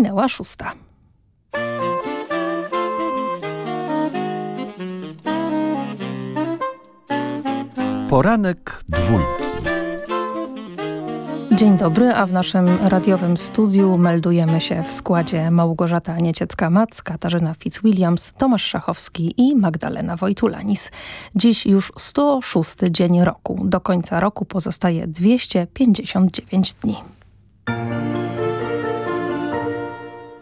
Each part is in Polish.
minęła szósta. Poranek dwójki. Dzień dobry, a w naszym radiowym studiu meldujemy się w składzie Małgorzata Nieciecka-Mac, Katarzyna Fitzwilliams, Tomasz Szachowski i Magdalena Wojtulanis. Dziś już 106 dzień roku. Do końca roku pozostaje 259 dni.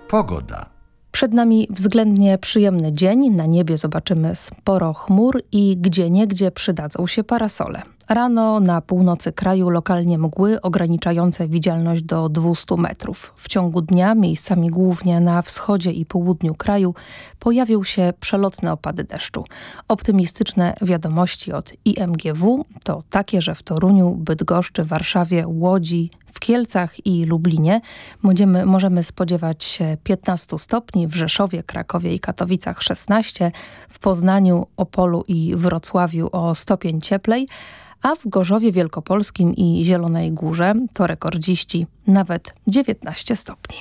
Pogoda. Przed nami względnie przyjemny dzień. Na niebie zobaczymy sporo chmur i gdzie niegdzie przydadzą się parasole. Rano na północy kraju lokalnie mgły ograniczające widzialność do 200 metrów. W ciągu dnia miejscami głównie na wschodzie i południu kraju pojawią się przelotne opady deszczu. Optymistyczne wiadomości od IMGW to takie, że w Toruniu, Bydgoszczy, Warszawie, Łodzi, w Kielcach i Lublinie będziemy, możemy spodziewać się 15 stopni, w Rzeszowie, Krakowie i Katowicach 16, w Poznaniu, Opolu i Wrocławiu o stopień cieplej, a w Gorzowie Wielkopolskim i Zielonej Górze to rekordziści nawet 19 stopni.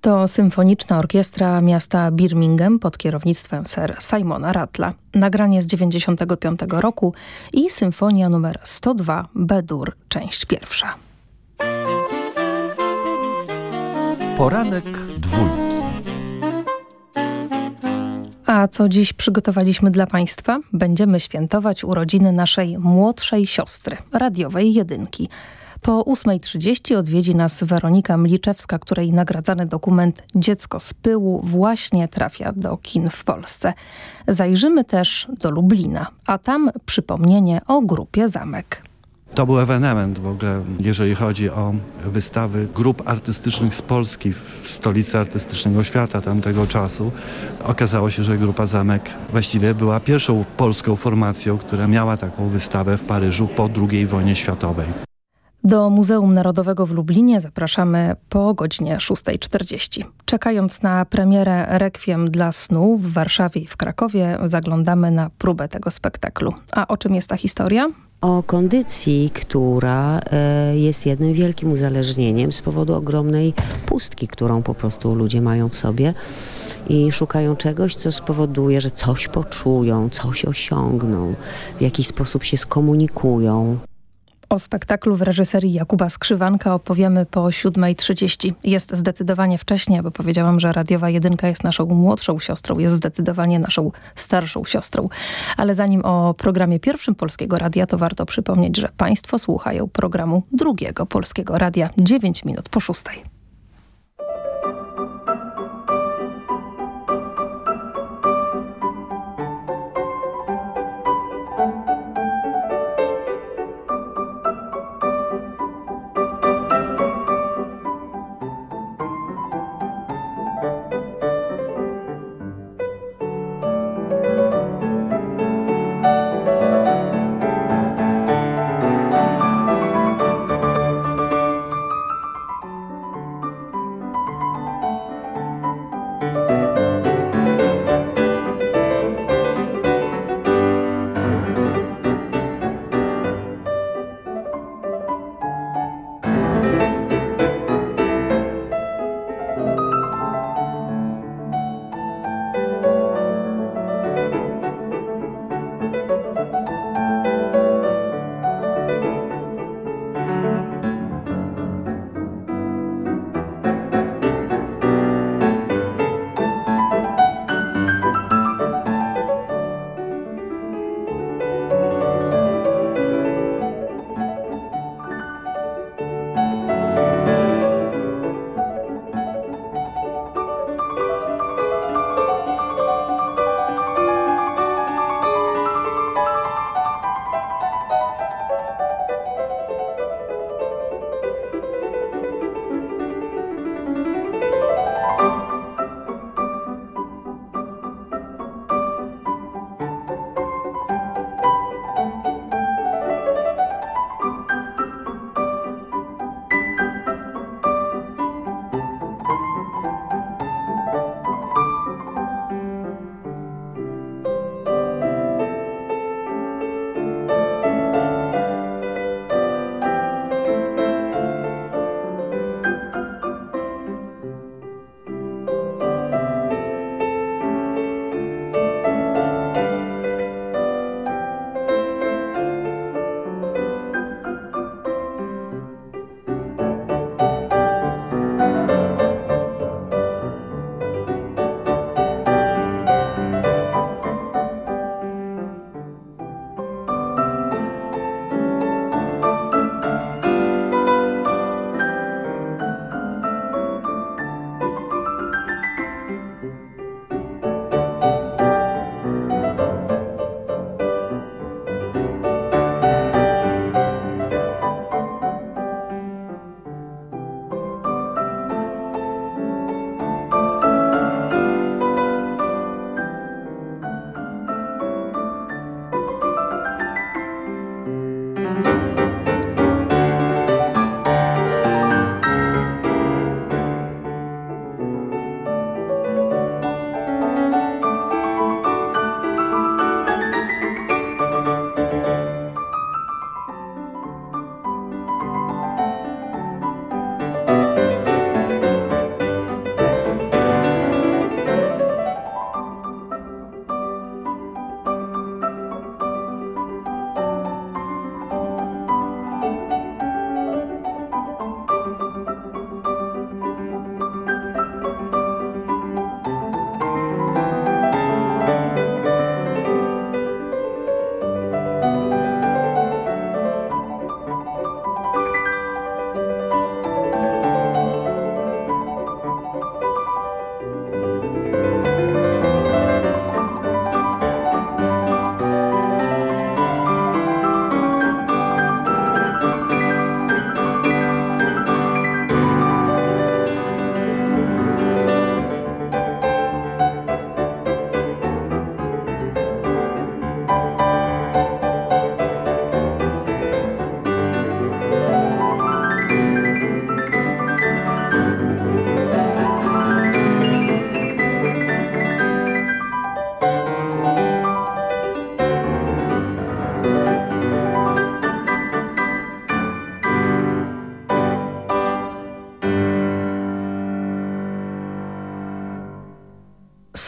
To symfoniczna orkiestra miasta Birmingham pod kierownictwem Sir Simona Rattla. Nagranie z 95 roku i symfonia numer 102 Bedur, część pierwsza. Poranek dwójki. A co dziś przygotowaliśmy dla Państwa? Będziemy świętować urodziny naszej młodszej siostry, radiowej jedynki. Po 8.30 odwiedzi nas Weronika Mliczewska, której nagradzany dokument Dziecko z pyłu właśnie trafia do kin w Polsce. Zajrzymy też do Lublina, a tam przypomnienie o grupie Zamek. To był ewenement w ogóle, jeżeli chodzi o wystawy grup artystycznych z Polski w stolicy artystycznego świata tamtego czasu. Okazało się, że grupa Zamek właściwie była pierwszą polską formacją, która miała taką wystawę w Paryżu po II wojnie światowej. Do Muzeum Narodowego w Lublinie zapraszamy po godzinie 6.40. Czekając na premierę Rekwiem dla snu w Warszawie i w Krakowie zaglądamy na próbę tego spektaklu. A o czym jest ta historia? o kondycji, która e, jest jednym wielkim uzależnieniem z powodu ogromnej pustki, którą po prostu ludzie mają w sobie i szukają czegoś, co spowoduje, że coś poczują, coś osiągną, w jakiś sposób się skomunikują. O spektaklu w reżyserii Jakuba Skrzywanka opowiemy po 7.30. Jest zdecydowanie wcześniej, bo powiedziałam, że radiowa jedynka jest naszą młodszą siostrą, jest zdecydowanie naszą starszą siostrą. Ale zanim o programie pierwszym Polskiego Radia, to warto przypomnieć, że Państwo słuchają programu drugiego Polskiego Radia 9 minut po szóstej.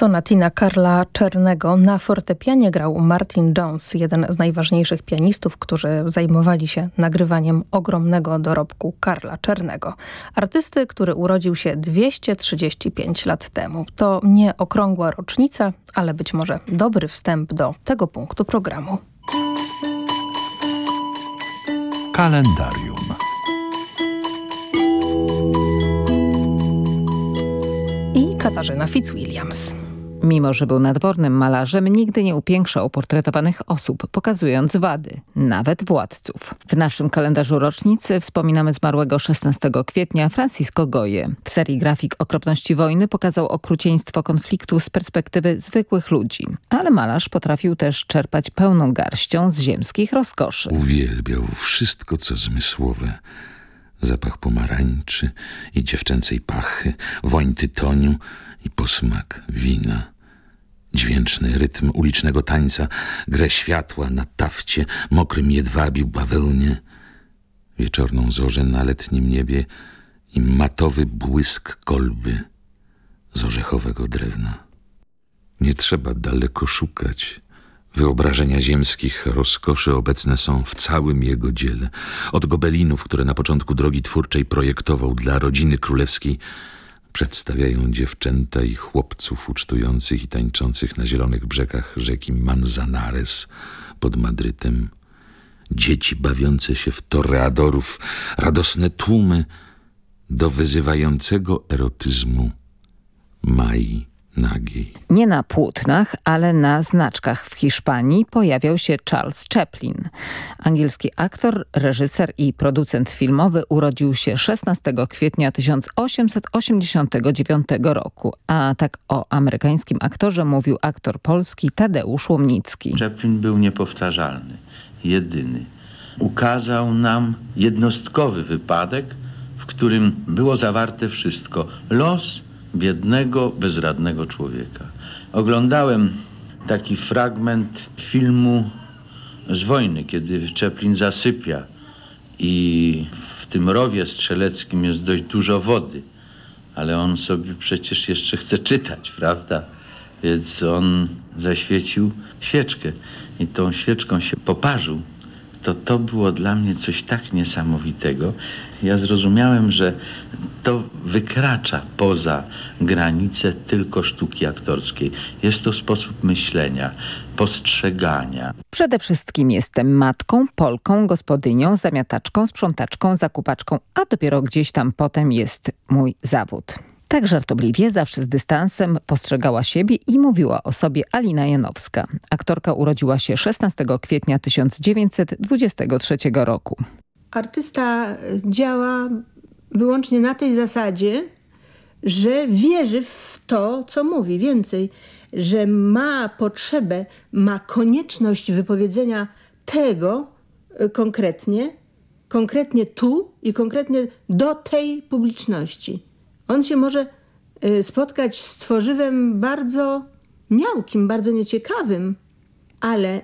Sonatina Karla Czernego na fortepianie grał Martin Jones, jeden z najważniejszych pianistów, którzy zajmowali się nagrywaniem ogromnego dorobku Karla Czernego. Artysty, który urodził się 235 lat temu. To nie okrągła rocznica, ale być może dobry wstęp do tego punktu programu. Kalendarium. I Katarzyna Fitzwilliams. Mimo, że był nadwornym malarzem, nigdy nie upiększał portretowanych osób, pokazując wady, nawet władców. W naszym kalendarzu rocznicy wspominamy zmarłego 16 kwietnia Francisco Goye. W serii grafik Okropności wojny pokazał okrucieństwo konfliktu z perspektywy zwykłych ludzi. Ale malarz potrafił też czerpać pełną garścią z ziemskich rozkoszy. Uwielbiał wszystko, co zmysłowe. Zapach pomarańczy i dziewczęcej pachy, woń tytoniu i posmak wina. Dźwięczny rytm ulicznego tańca, grę światła na tafcie, mokrym jedwabiu bawełnie, wieczorną zorzę na letnim niebie i matowy błysk kolby z orzechowego drewna. Nie trzeba daleko szukać. Wyobrażenia ziemskich rozkoszy obecne są w całym jego dziele. Od gobelinów, które na początku drogi twórczej projektował dla rodziny królewskiej, przedstawiają dziewczęta i chłopców ucztujących i tańczących na zielonych brzegach rzeki Manzanares pod Madrytem. Dzieci bawiące się w toreadorów, radosne tłumy do wyzywającego erotyzmu Mai nagiej. Nie na płótnach, ale na znaczkach w Hiszpanii pojawiał się Charles Chaplin. Angielski aktor, reżyser i producent filmowy urodził się 16 kwietnia 1889 roku, a tak o amerykańskim aktorze mówił aktor polski Tadeusz Łomnicki. Chaplin był niepowtarzalny, jedyny. Ukazał nam jednostkowy wypadek, w którym było zawarte wszystko. Los, biednego, bezradnego człowieka. Oglądałem taki fragment filmu z wojny, kiedy Chaplin zasypia i w tym rowie strzeleckim jest dość dużo wody, ale on sobie przecież jeszcze chce czytać, prawda? Więc on zaświecił świeczkę i tą świeczką się poparzył. To to było dla mnie coś tak niesamowitego. Ja zrozumiałem, że to wykracza poza granice tylko sztuki aktorskiej. Jest to sposób myślenia, postrzegania. Przede wszystkim jestem matką, Polką, gospodynią, zamiataczką, sprzątaczką, zakupaczką, a dopiero gdzieś tam potem jest mój zawód. Tak żartobliwie, zawsze z dystansem postrzegała siebie i mówiła o sobie Alina Janowska. Aktorka urodziła się 16 kwietnia 1923 roku. Artysta działa wyłącznie na tej zasadzie, że wierzy w to, co mówi. Więcej, że ma potrzebę, ma konieczność wypowiedzenia tego konkretnie, konkretnie tu i konkretnie do tej publiczności. On się może spotkać z tworzywem bardzo miałkim, bardzo nieciekawym, ale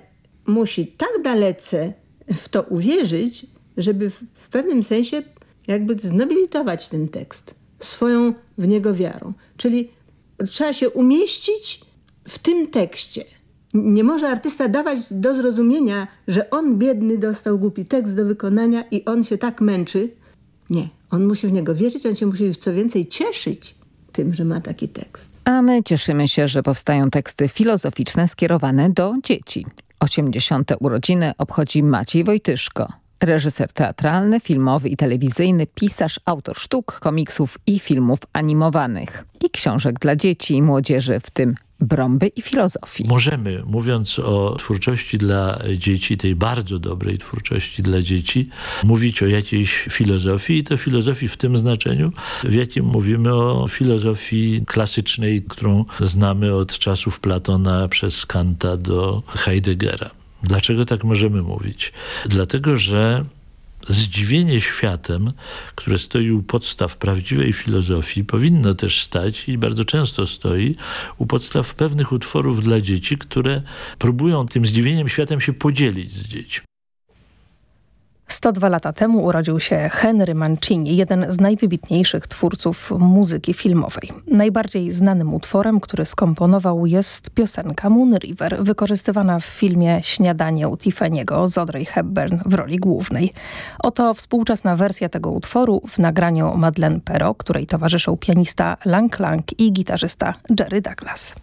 musi tak dalece w to uwierzyć, żeby w, pewnym sensie jakby znobilitować ten tekst swoją w niego wiarą. Czyli trzeba się umieścić w tym tekście. Nie może artysta dawać do zrozumienia, że on biedny dostał głupi tekst do wykonania i on się tak męczy. Nie, on musi w niego wierzyć, on się musi co więcej cieszyć tym, że ma taki tekst. A my cieszymy się, że powstają teksty filozoficzne skierowane do dzieci. 80. urodziny obchodzi Maciej Wojtyszko. Reżyser teatralny, filmowy i telewizyjny, pisarz, autor sztuk, komiksów i filmów animowanych. I książek dla dzieci i młodzieży, w tym Brąby i filozofii. Możemy, mówiąc o twórczości dla dzieci, tej bardzo dobrej twórczości dla dzieci, mówić o jakiejś filozofii i to filozofii w tym znaczeniu, w jakim mówimy o filozofii klasycznej, którą znamy od czasów Platona przez Kanta do Heideggera. Dlaczego tak możemy mówić? Dlatego, że zdziwienie światem, które stoi u podstaw prawdziwej filozofii, powinno też stać i bardzo często stoi u podstaw pewnych utworów dla dzieci, które próbują tym zdziwieniem światem się podzielić z dziećmi. 102 lata temu urodził się Henry Mancini, jeden z najwybitniejszych twórców muzyki filmowej. Najbardziej znanym utworem, który skomponował jest piosenka Moon River, wykorzystywana w filmie Śniadanie u Tiffany'ego z Audrey Hepburn w roli głównej. Oto współczesna wersja tego utworu w nagraniu Madeleine Perro, której towarzyszą pianista Lang Lang i gitarzysta Jerry Douglas.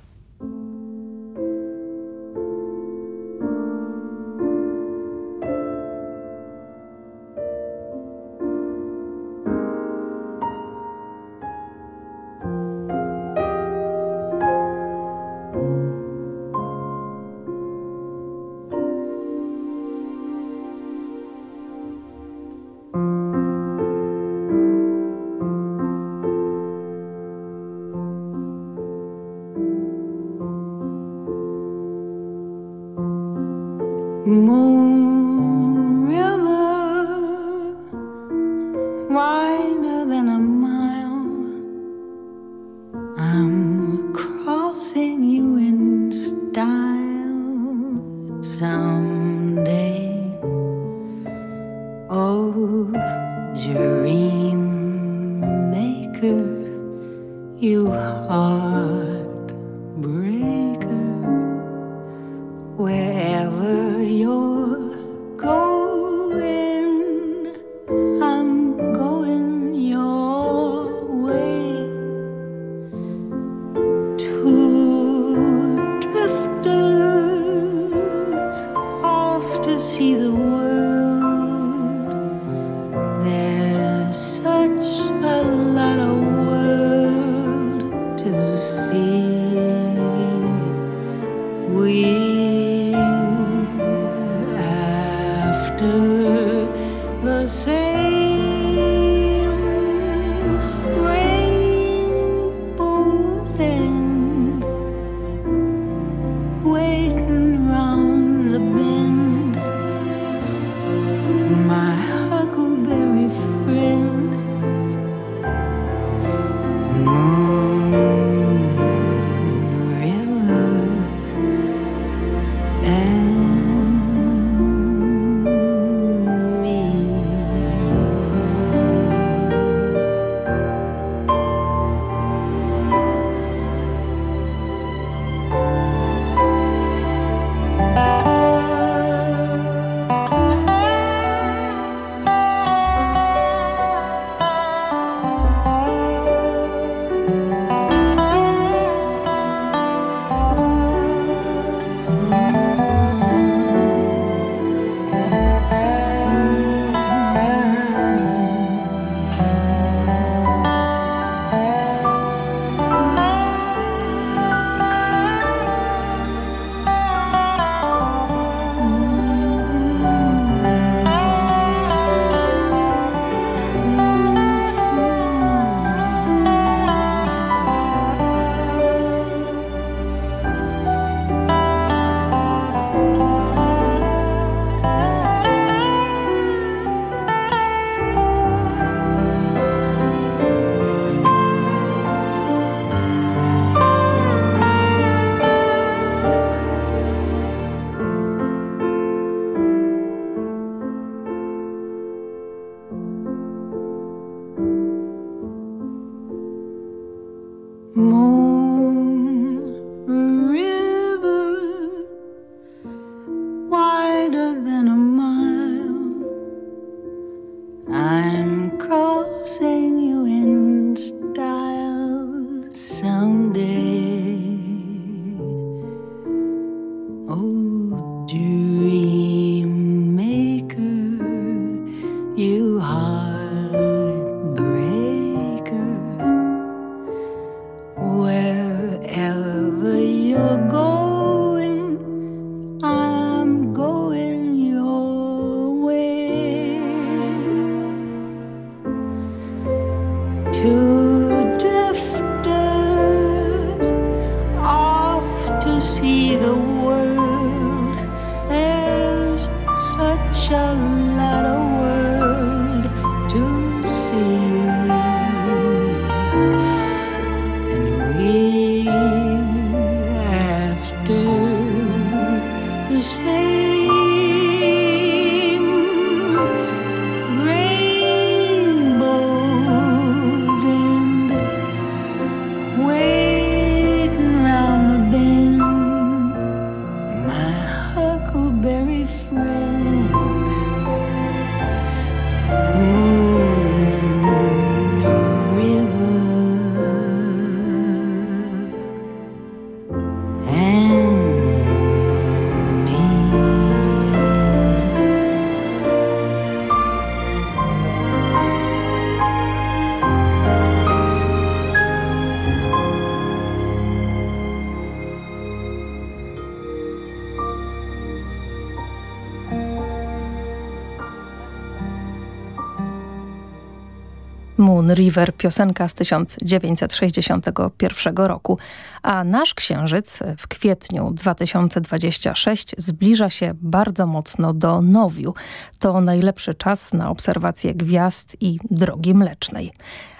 Moon River, piosenka z 1961 roku, a nasz księżyc w kwietniu 2026 zbliża się bardzo mocno do Nowiu. To najlepszy czas na obserwację gwiazd i drogi mlecznej.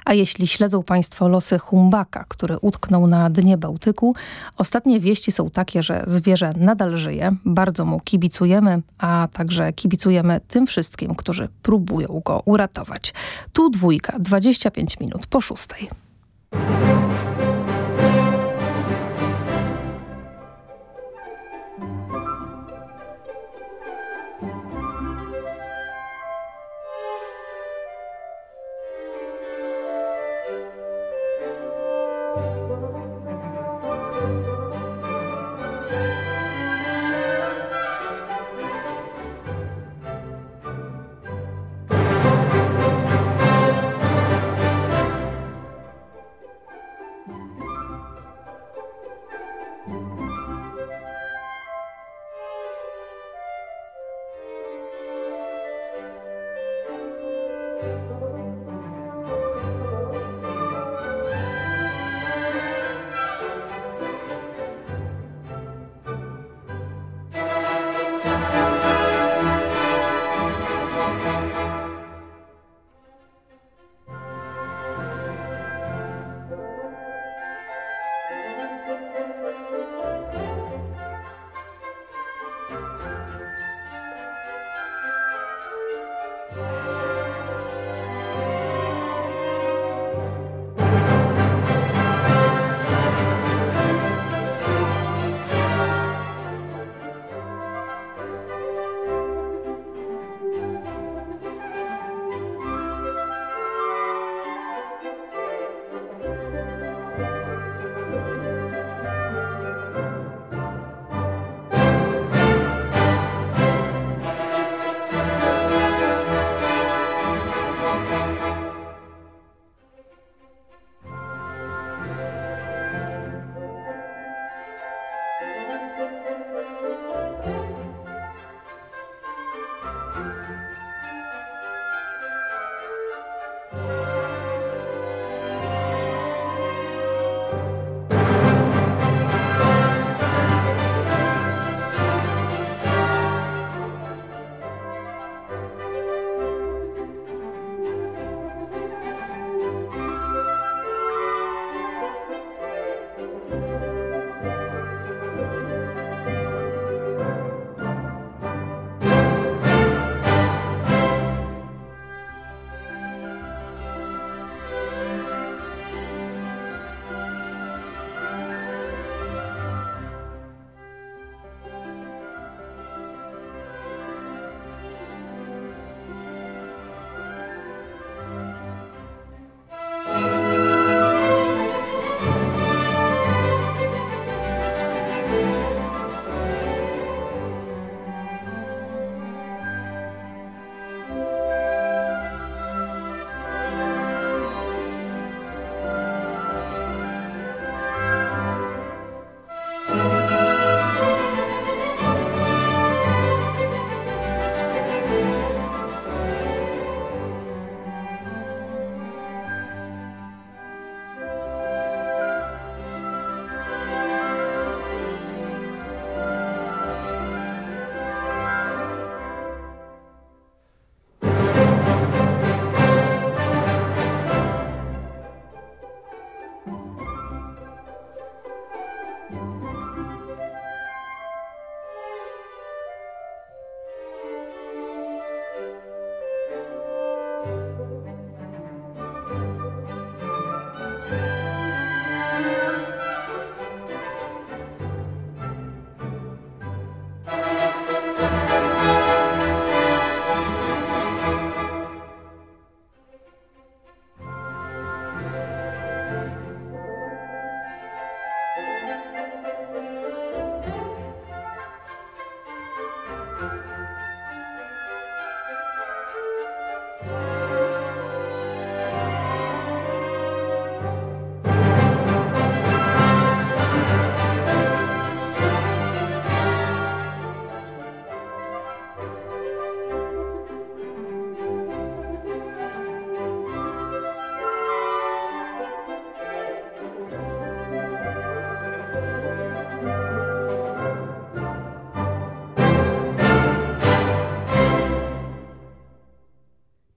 A jeśli śledzą Państwo losy humbaka, który utknął na dnie Bałtyku, ostatnie wieści są takie, że zwierzę nadal żyje, bardzo mu kibicujemy, a także kibicujemy tym wszystkim, którzy próbują go uratować. Tu dwójka, 25 minut po szóstej.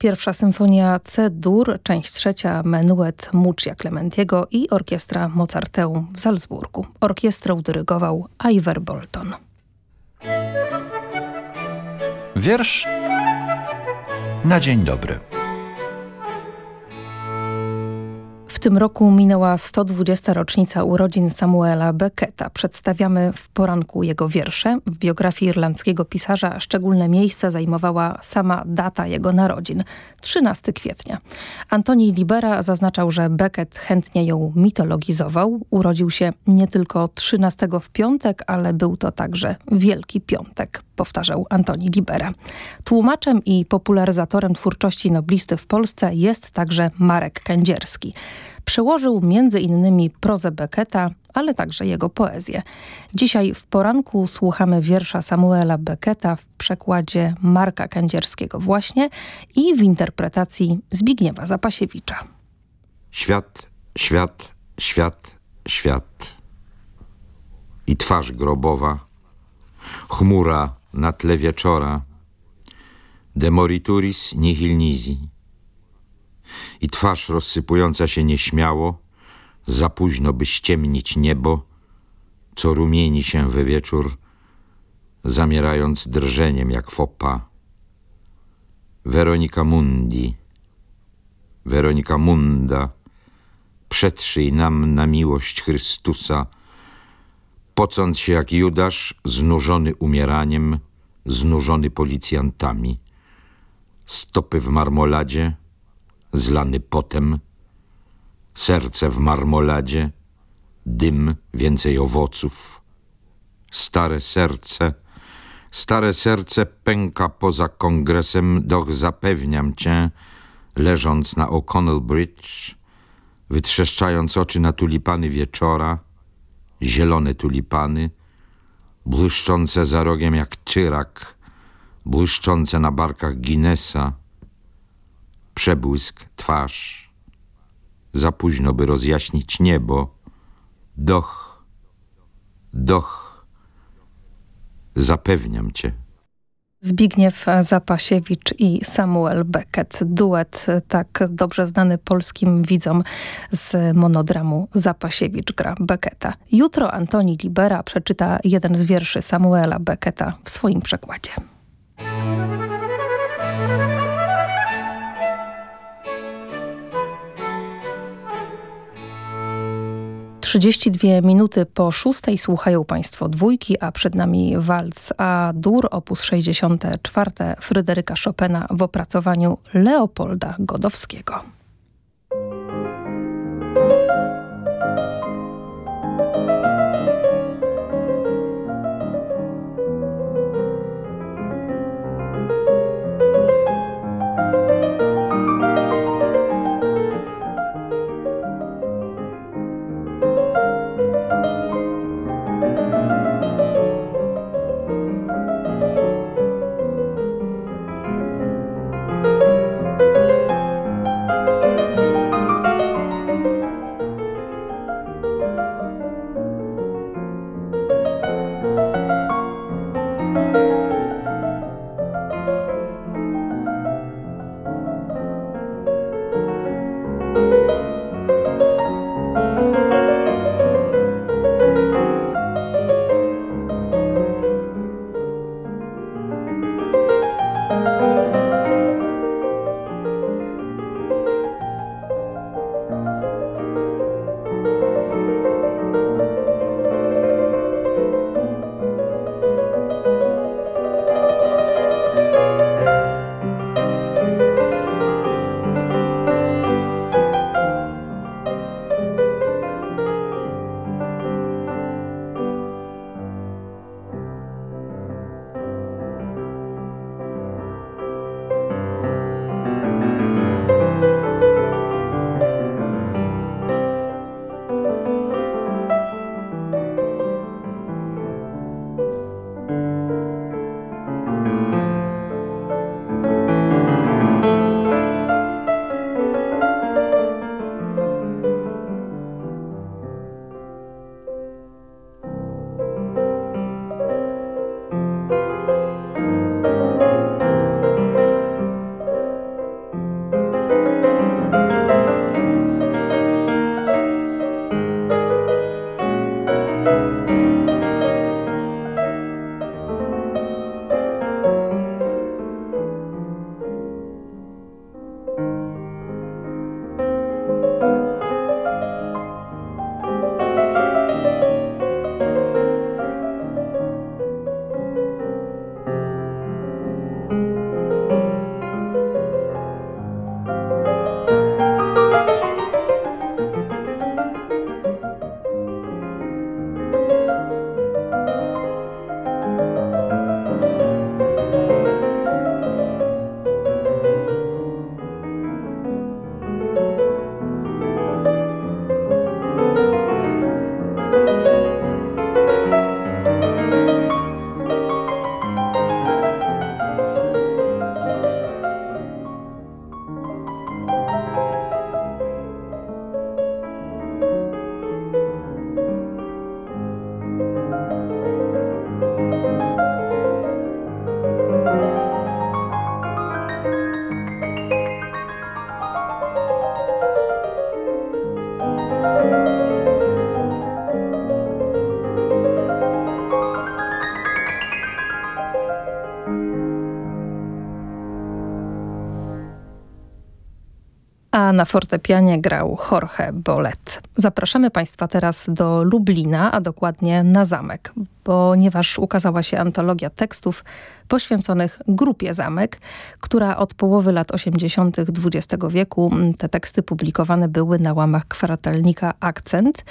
Pierwsza symfonia C-dur, część trzecia, menuet Muccia Clementiego i orkiestra Mozarteum w Salzburgu. Orkiestrą dyrygował Iver Bolton. Wiersz na dzień dobry. W tym roku minęła 120. rocznica urodzin Samuela Becketa. Przedstawiamy w poranku jego wiersze. W biografii irlandzkiego pisarza szczególne miejsce zajmowała sama data jego narodzin 13 kwietnia. Antoni Libera zaznaczał, że Beckett chętnie ją mitologizował. Urodził się nie tylko 13 w piątek, ale był to także Wielki Piątek powtarzał Antoni Libera. Tłumaczem i popularyzatorem twórczości noblisty w Polsce jest także Marek Kędzierski. Przełożył innymi prozę Becketa, ale także jego poezję. Dzisiaj w poranku słuchamy wiersza Samuela Becketa w przekładzie Marka Kędzierskiego właśnie i w interpretacji Zbigniewa Zapasiewicza. Świat, świat, świat, świat. I twarz grobowa, chmura na tle wieczora, demorituris nihil nisi. I twarz rozsypująca się nieśmiało, za późno by ściemnić niebo, co rumieni się we wieczór, zamierając drżeniem jak fopa. Weronika Mundi, Weronika Munda, przetrzyj nam na miłość Chrystusa, pocąc się jak Judasz, znużony umieraniem, znużony policjantami. Stopy w marmoladzie, zlany potem, serce w marmoladzie, dym, więcej owoców. Stare serce, stare serce pęka poza kongresem, doch zapewniam cię, leżąc na O'Connell Bridge, wytrzeszczając oczy na tulipany wieczora, zielone tulipany, błyszczące za rogiem jak czyrak, błyszczące na barkach Guinnessa, przebłysk twarz. Za późno, by rozjaśnić niebo. Doch, doch, zapewniam cię. Zbigniew Zapasiewicz i Samuel Beckett. Duet tak dobrze znany polskim widzom z monodramu Zapasiewicz gra Becketa. Jutro Antoni Libera przeczyta jeden z wierszy Samuela Becketa w swoim przekładzie. 32 minuty po szóstej słuchają Państwo dwójki, a przed nami walc A-dur op. 64 Fryderyka Chopina w opracowaniu Leopolda Godowskiego. Na fortepianie grał Jorge Bolet. Zapraszamy Państwa teraz do Lublina, a dokładnie na zamek, ponieważ ukazała się antologia tekstów poświęconych grupie Zamek, która od połowy lat 80. XX wieku te teksty publikowane były na łamach kwartalnika Akcent,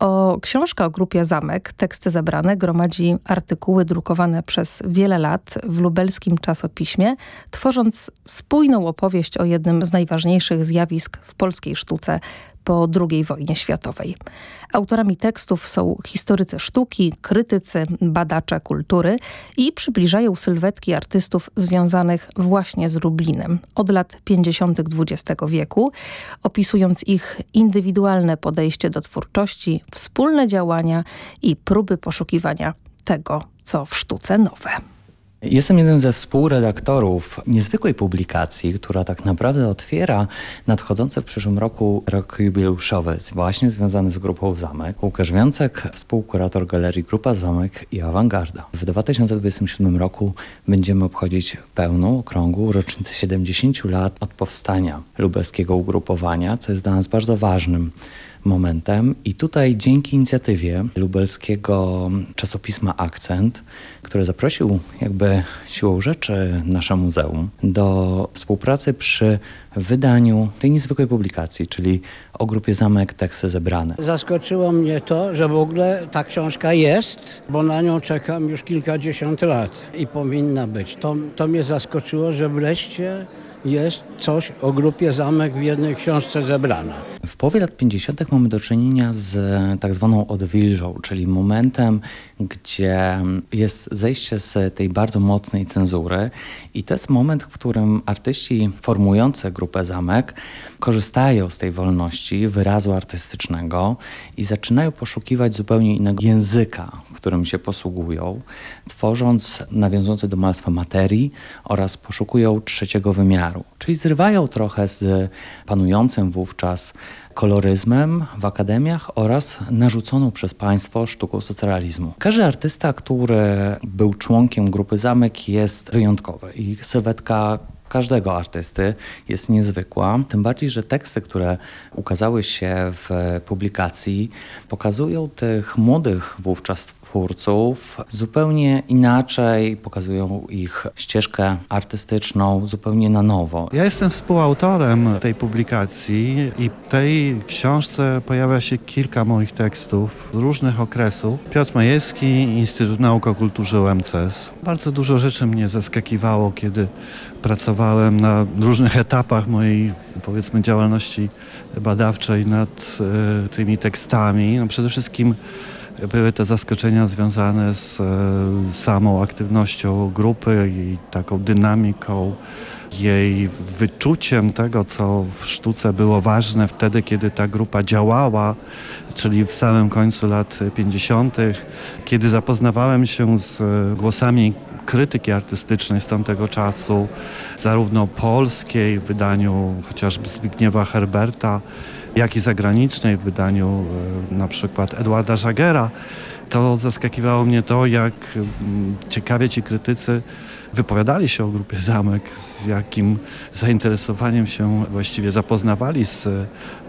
o książka o grupie Zamek, teksty zebrane, gromadzi artykuły drukowane przez wiele lat w lubelskim czasopiśmie, tworząc spójną opowieść o jednym z najważniejszych zjawisk w polskiej sztuce po II wojnie światowej. Autorami tekstów są historycy sztuki, krytycy, badacze kultury i przybliżają sylwetki artystów związanych właśnie z Lublinem od lat 50. XX wieku, opisując ich indywidualne podejście do twórczości, wspólne działania i próby poszukiwania tego, co w sztuce nowe. Jestem jednym ze współredaktorów niezwykłej publikacji, która tak naprawdę otwiera nadchodzący w przyszłym roku rok jubileuszowy, właśnie związany z grupą Zamek. Łukasz Wiącek, współkurator galerii Grupa Zamek i Awangarda. W 2027 roku będziemy obchodzić pełną, okrągłą rocznicę 70 lat od powstania lubelskiego ugrupowania, co jest dla nas bardzo ważnym momentem. I tutaj dzięki inicjatywie lubelskiego czasopisma Akcent, które zaprosił jakby siłą rzeczy nasze muzeum do współpracy przy wydaniu tej niezwykłej publikacji, czyli o grupie Zamek Teksty Zebrane. Zaskoczyło mnie to, że w ogóle ta książka jest, bo na nią czekam już kilkadziesiąt lat i powinna być. To, to mnie zaskoczyło, że wreszcie jest coś o grupie Zamek w jednej książce zebrane. W połowie lat 50. mamy do czynienia z tak zwaną odwilżą, czyli momentem, gdzie jest zejście z tej bardzo mocnej cenzury i to jest moment, w którym artyści formujący grupę Zamek korzystają z tej wolności wyrazu artystycznego i zaczynają poszukiwać zupełnie innego języka, którym się posługują, tworząc nawiązujące do malstwa materii oraz poszukują trzeciego wymiaru, czyli zrywają trochę z panującym wówczas koloryzmem w akademiach oraz narzuconą przez państwo sztuką socrealizmu. Każdy artysta, który był członkiem grupy Zamek jest wyjątkowy i sylwetka każdego artysty jest niezwykła. Tym bardziej, że teksty, które ukazały się w publikacji, pokazują tych młodych wówczas twórców zupełnie inaczej, pokazują ich ścieżkę artystyczną zupełnie na nowo. Ja jestem współautorem tej publikacji i w tej książce pojawia się kilka moich tekstów z różnych okresów. Piotr Majewski, Instytut Nauk o Kulturze UMCS. Bardzo dużo rzeczy mnie zaskakiwało, kiedy pracowałem na różnych etapach mojej powiedzmy działalności badawczej nad e, tymi tekstami. No przede wszystkim były te zaskoczenia związane z e, samą aktywnością grupy i taką dynamiką jej wyczuciem tego, co w sztuce było ważne wtedy, kiedy ta grupa działała, czyli w samym końcu lat 50., kiedy zapoznawałem się z głosami krytyki artystycznej z tamtego czasu, zarówno polskiej w wydaniu chociażby Zbigniewa Herberta, jak i zagranicznej w wydaniu e, na przykład Edwarda Żagera, to zaskakiwało mnie to, jak ciekawie ci krytycy wypowiadali się o grupie Zamek, z jakim zainteresowaniem się właściwie zapoznawali z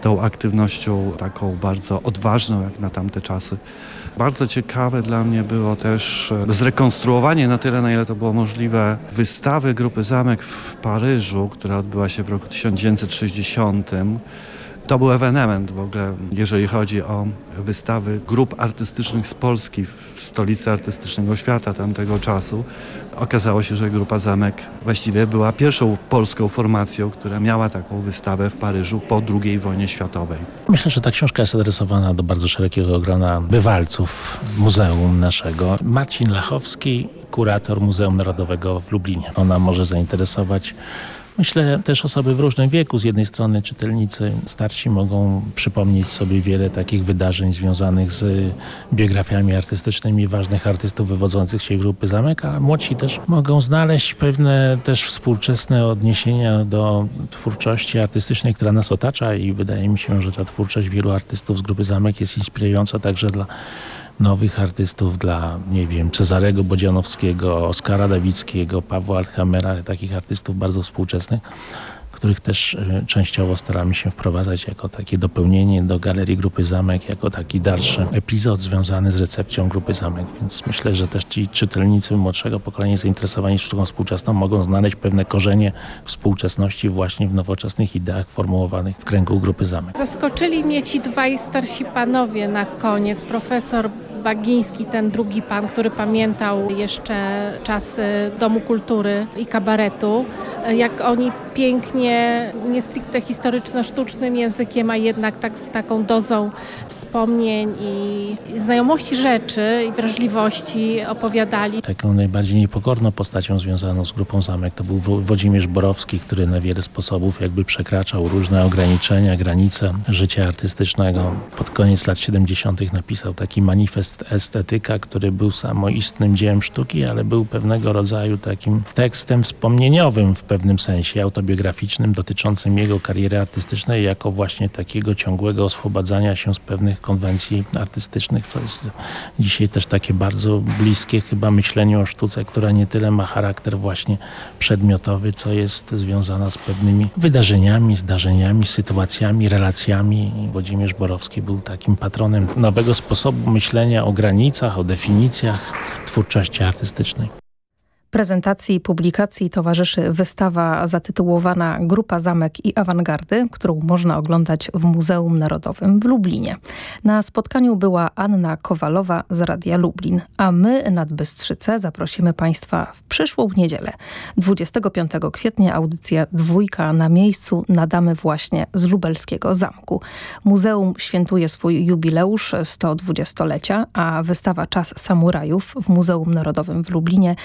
tą aktywnością taką bardzo odważną jak na tamte czasy. Bardzo ciekawe dla mnie było też e, zrekonstruowanie na tyle, na ile to było możliwe, wystawy grupy Zamek w Paryżu, która odbyła się w roku 1960 to był ewenement w ogóle, jeżeli chodzi o wystawy grup artystycznych z Polski w stolicy artystycznego świata tamtego czasu. Okazało się, że Grupa Zamek właściwie była pierwszą polską formacją, która miała taką wystawę w Paryżu po II wojnie światowej. Myślę, że ta książka jest adresowana do bardzo szerokiego grona bywalców muzeum naszego. Marcin Lachowski, kurator Muzeum Narodowego w Lublinie. Ona może zainteresować Myślę też osoby w różnym wieku. Z jednej strony czytelnicy starsi mogą przypomnieć sobie wiele takich wydarzeń związanych z biografiami artystycznymi ważnych artystów wywodzących się grupy Zamek, a młodsi też mogą znaleźć pewne też współczesne odniesienia do twórczości artystycznej, która nas otacza i wydaje mi się, że ta twórczość wielu artystów z grupy Zamek jest inspirująca także dla nowych artystów dla, nie wiem, Cezarego Bodzianowskiego, Oskara Dawickiego, Pawła Althamera, takich artystów bardzo współczesnych, których też e, częściowo staramy się wprowadzać jako takie dopełnienie do Galerii Grupy Zamek, jako taki dalszy epizod związany z recepcją Grupy Zamek. Więc myślę, że też ci czytelnicy młodszego pokolenia zainteresowani sztuką współczesną mogą znaleźć pewne korzenie współczesności właśnie w nowoczesnych ideach formułowanych w kręgu Grupy Zamek. Zaskoczyli mnie ci dwaj starsi panowie na koniec. Profesor Bagiński, ten drugi pan, który pamiętał jeszcze czasy Domu Kultury i kabaretu, jak oni pięknie, nie stricte historyczno-sztucznym językiem, a jednak tak z taką dozą wspomnień i znajomości rzeczy i wrażliwości opowiadali. Taką najbardziej niepokorną postacią związaną z grupą Zamek to był Włodzimierz Borowski, który na wiele sposobów jakby przekraczał różne ograniczenia, granice życia artystycznego. Pod koniec lat 70. napisał taki manifest estetyka, który był samoistnym dziełem sztuki, ale był pewnego rodzaju takim tekstem wspomnieniowym w pewnym sensie, autobiograficznym, dotyczącym jego kariery artystycznej, jako właśnie takiego ciągłego oswobadzania się z pewnych konwencji artystycznych, co jest dzisiaj też takie bardzo bliskie chyba myśleniu o sztuce, która nie tyle ma charakter właśnie przedmiotowy, co jest związana z pewnymi wydarzeniami, zdarzeniami, sytuacjami, relacjami. Włodzimierz Borowski był takim patronem nowego sposobu myślenia o granicach, o definicjach twórczości artystycznej. Prezentacji i publikacji towarzyszy wystawa zatytułowana Grupa Zamek i Awangardy, którą można oglądać w Muzeum Narodowym w Lublinie. Na spotkaniu była Anna Kowalowa z Radia Lublin, a my nad Bystrzycę zaprosimy Państwa w przyszłą niedzielę. 25 kwietnia audycja Dwójka na miejscu nadamy właśnie z lubelskiego zamku. Muzeum świętuje swój jubileusz 120-lecia, a wystawa Czas Samurajów w Muzeum Narodowym w Lublinie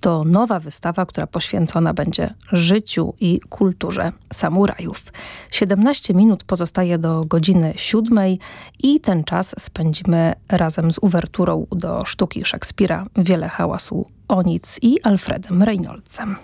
to nowa wystawa, która poświęcona będzie życiu i kulturze samurajów. 17 minut pozostaje do godziny siódmej i ten czas spędzimy razem z uwerturą do sztuki Szekspira Wiele hałasu o nic i Alfredem Reynoldsem.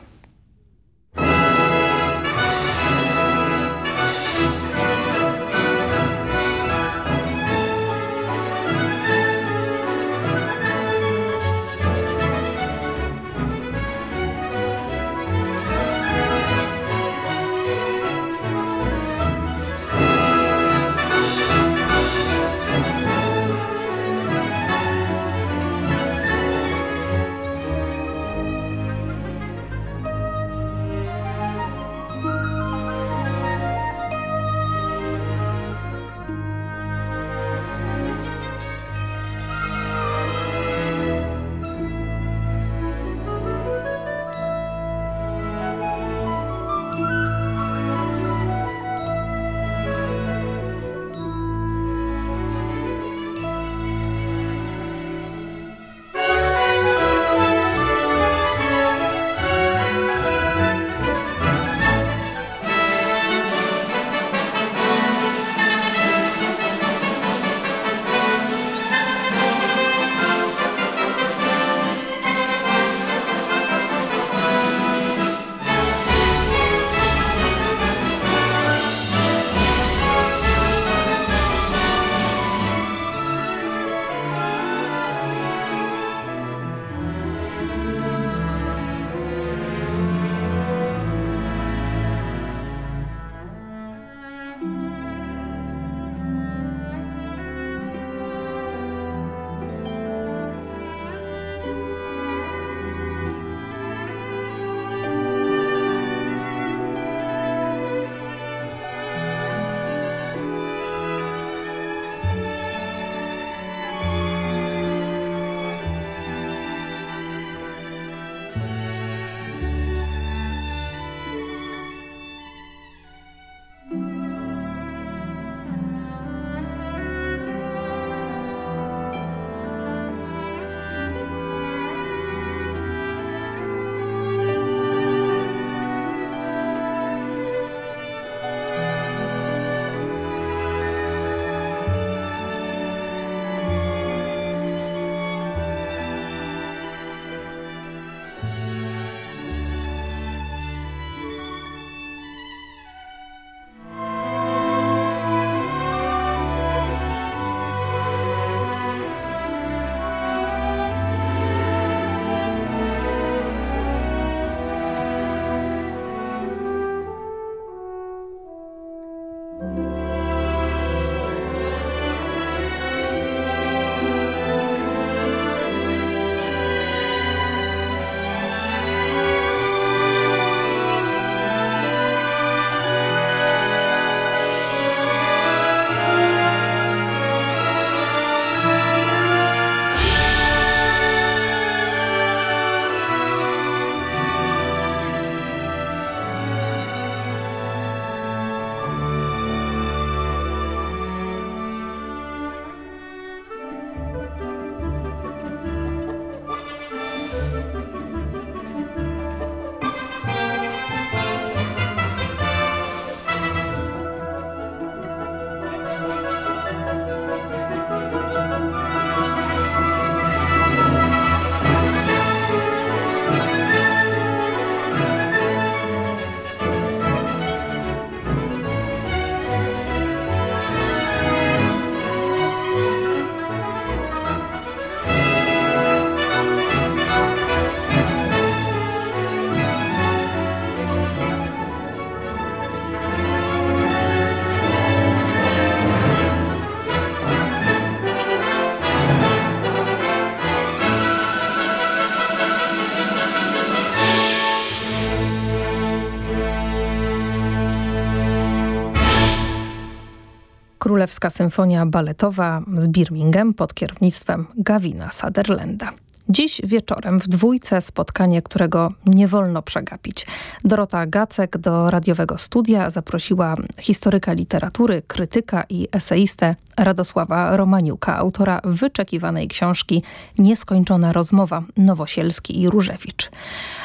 Królewska Symfonia Baletowa z Birmingham pod kierownictwem Gavina Sutherlanda. Dziś wieczorem w dwójce spotkanie, którego nie wolno przegapić. Dorota Gacek do radiowego studia zaprosiła historyka literatury, krytyka i eseistę Radosława Romaniuka, autora wyczekiwanej książki Nieskończona rozmowa Nowosielski i Różewicz.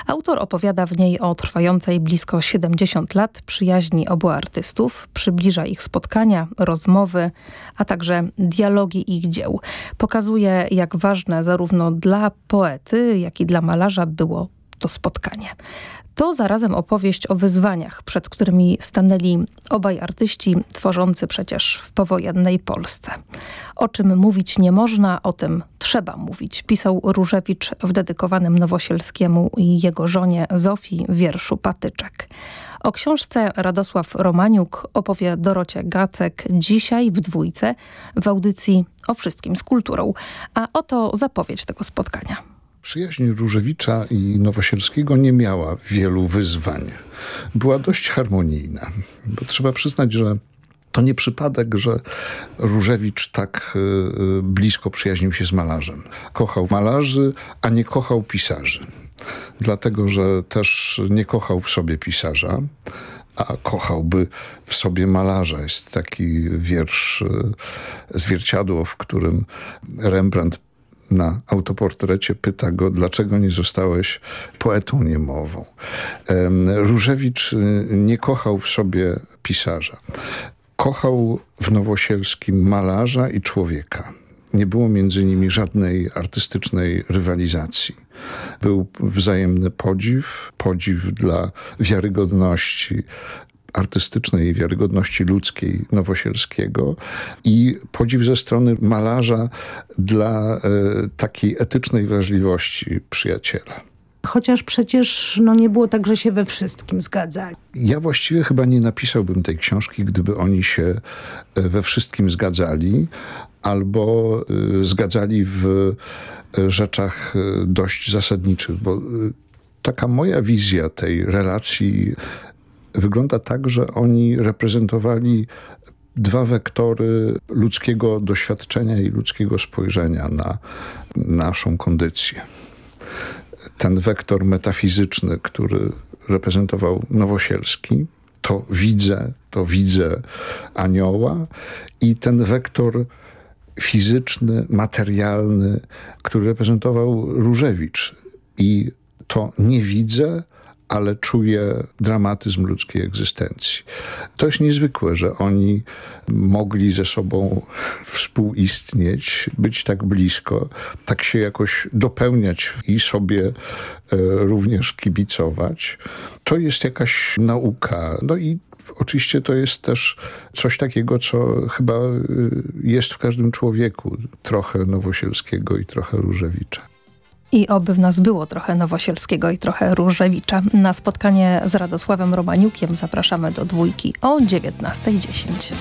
Autor opowiada w niej o trwającej blisko 70 lat przyjaźni obu artystów, przybliża ich spotkania, rozmowy, a także dialogi ich dzieł. Pokazuje, jak ważne zarówno dla poety, jak i dla malarza było to spotkanie. To zarazem opowieść o wyzwaniach, przed którymi stanęli obaj artyści, tworzący przecież w powojennej Polsce. O czym mówić nie można, o tym trzeba mówić, pisał Różewicz w dedykowanym Nowosielskiemu i jego żonie Zofii wierszu Patyczek. O książce Radosław Romaniuk opowie Dorocie Gacek dzisiaj w dwójce w audycji o wszystkim z kulturą. A oto zapowiedź tego spotkania. Przyjaźń Różewicza i Nowosielskiego nie miała wielu wyzwań. Była dość harmonijna, bo trzeba przyznać, że to nie przypadek, że Różewicz tak y, y, blisko przyjaźnił się z malarzem. Kochał malarzy, a nie kochał pisarzy. Dlatego, że też nie kochał w sobie pisarza, a kochałby w sobie malarza. Jest taki wiersz y, Zwierciadło, w którym Rembrandt na autoportrecie pyta go, dlaczego nie zostałeś poetą niemową. Różewicz y, nie kochał w sobie pisarza. Kochał w Nowosielskim malarza i człowieka. Nie było między nimi żadnej artystycznej rywalizacji. Był wzajemny podziw, podziw dla wiarygodności artystycznej i wiarygodności ludzkiej Nowosielskiego i podziw ze strony malarza dla e, takiej etycznej wrażliwości przyjaciela. Chociaż przecież no, nie było tak, że się we wszystkim zgadzali. Ja właściwie chyba nie napisałbym tej książki, gdyby oni się e, we wszystkim zgadzali albo y, zgadzali w rzeczach dość zasadniczych, bo taka moja wizja tej relacji wygląda tak, że oni reprezentowali dwa wektory ludzkiego doświadczenia i ludzkiego spojrzenia na naszą kondycję. Ten wektor metafizyczny, który reprezentował Nowosielski, to widzę, to widzę anioła i ten wektor fizyczny, materialny, który reprezentował Różewicz. I to nie widzę, ale czuję dramatyzm ludzkiej egzystencji. To jest niezwykłe, że oni mogli ze sobą współistnieć, być tak blisko, tak się jakoś dopełniać i sobie e, również kibicować. To jest jakaś nauka. No i Oczywiście to jest też coś takiego, co chyba e, jest w każdym człowieku. Trochę Nowosielskiego i trochę Różewicza. I oby w nas było trochę Nowosielskiego i trochę Różewicza. Na spotkanie z Radosławem Romaniukiem zapraszamy do dwójki o 19.10.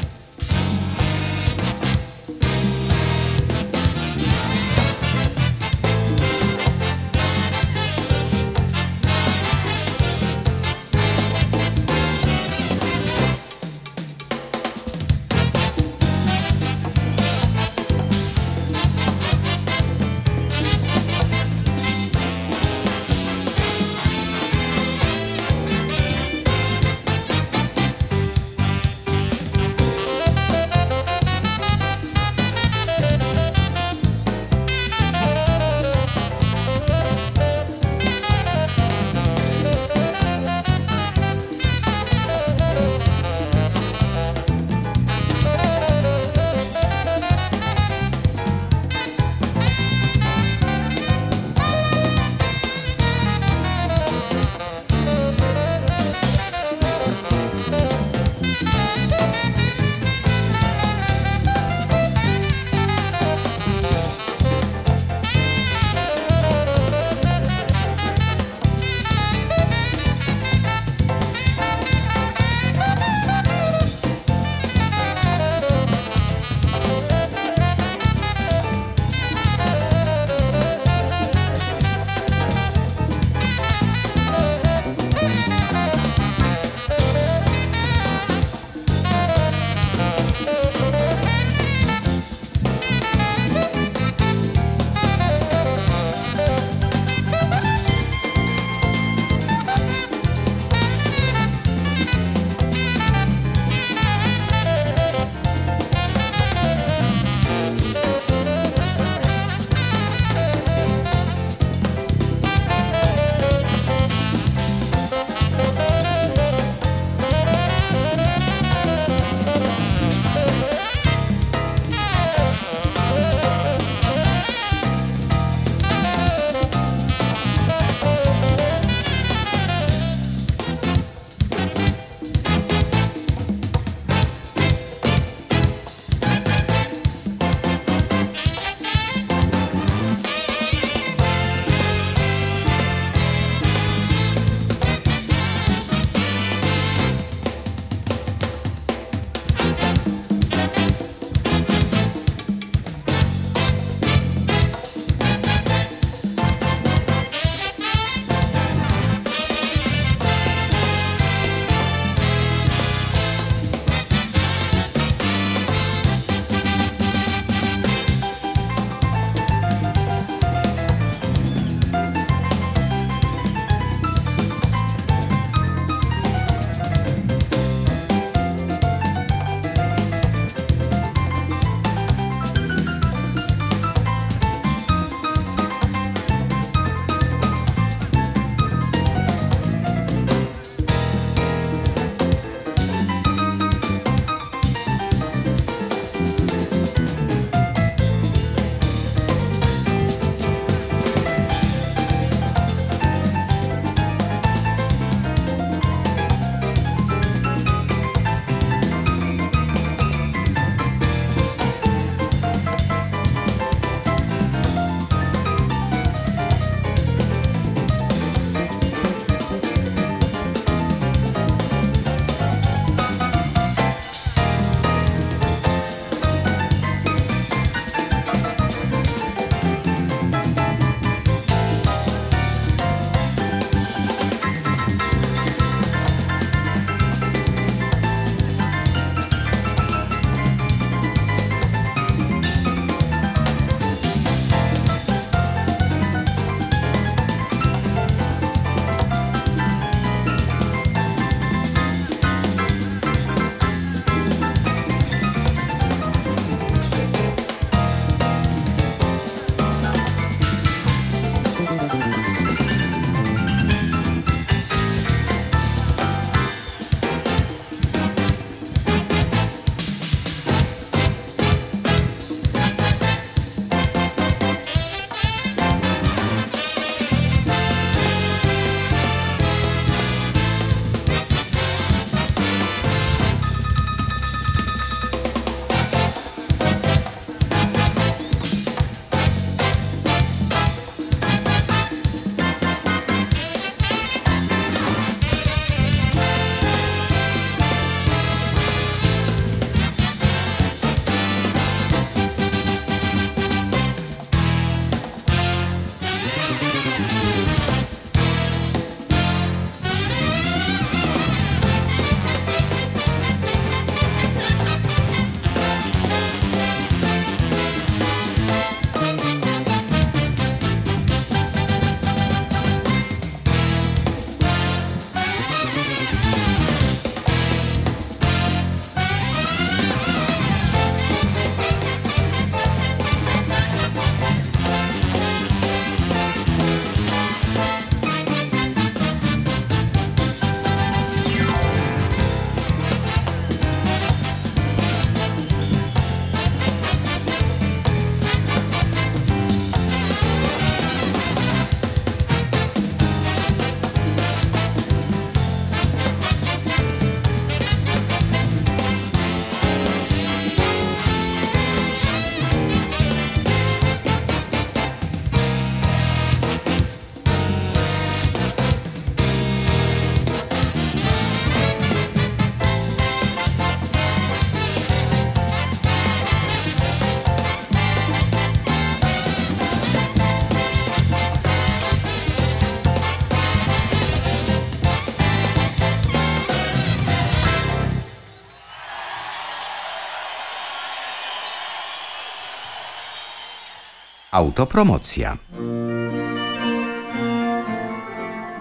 Autopromocja.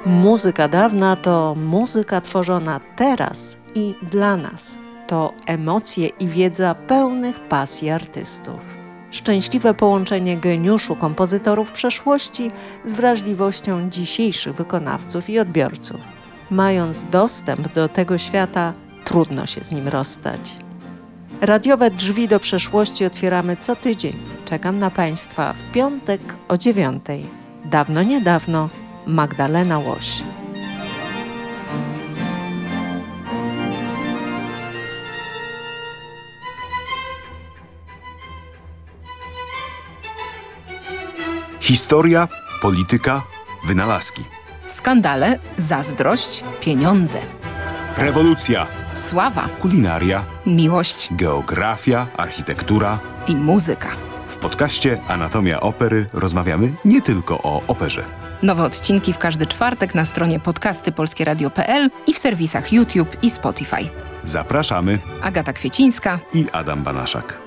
Muzyka dawna to muzyka tworzona teraz i dla nas. To emocje i wiedza pełnych pasji artystów. Szczęśliwe połączenie geniuszu kompozytorów przeszłości z wrażliwością dzisiejszych wykonawców i odbiorców. Mając dostęp do tego świata, trudno się z nim rozstać. Radiowe drzwi do przeszłości otwieramy co tydzień. Czekam na Państwa w piątek o dziewiątej. Dawno, niedawno Magdalena Łoś. Historia, polityka, wynalazki. Skandale, zazdrość, pieniądze. Rewolucja, Sława, kulinaria, miłość geografia, architektura. i muzyka. W podcaście Anatomia Opery rozmawiamy nie tylko o operze. Nowe odcinki w każdy czwartek na stronie podcasty.polskieradio.pl i w serwisach YouTube i Spotify. Zapraszamy Agata Kwiecińska i Adam Banaszak.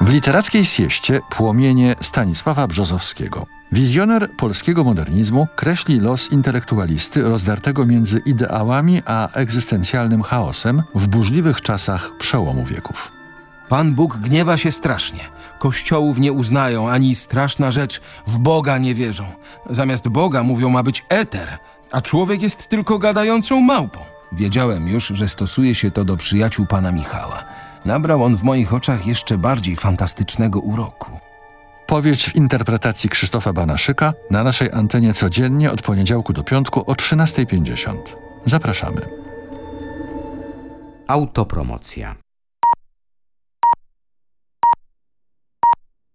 W literackiej sieście płomienie Stanisława Brzozowskiego. Wizjoner polskiego modernizmu kreśli los intelektualisty rozdartego między ideałami a egzystencjalnym chaosem w burzliwych czasach przełomu wieków. Pan Bóg gniewa się strasznie. Kościołów nie uznają, ani straszna rzecz, w Boga nie wierzą. Zamiast Boga mówią ma być eter, a człowiek jest tylko gadającą małpą. Wiedziałem już, że stosuje się to do przyjaciół pana Michała. Nabrał on w moich oczach jeszcze bardziej fantastycznego uroku. Powieść w interpretacji Krzysztofa Banaszyka na naszej antenie codziennie od poniedziałku do piątku o 13.50. Zapraszamy. Autopromocja.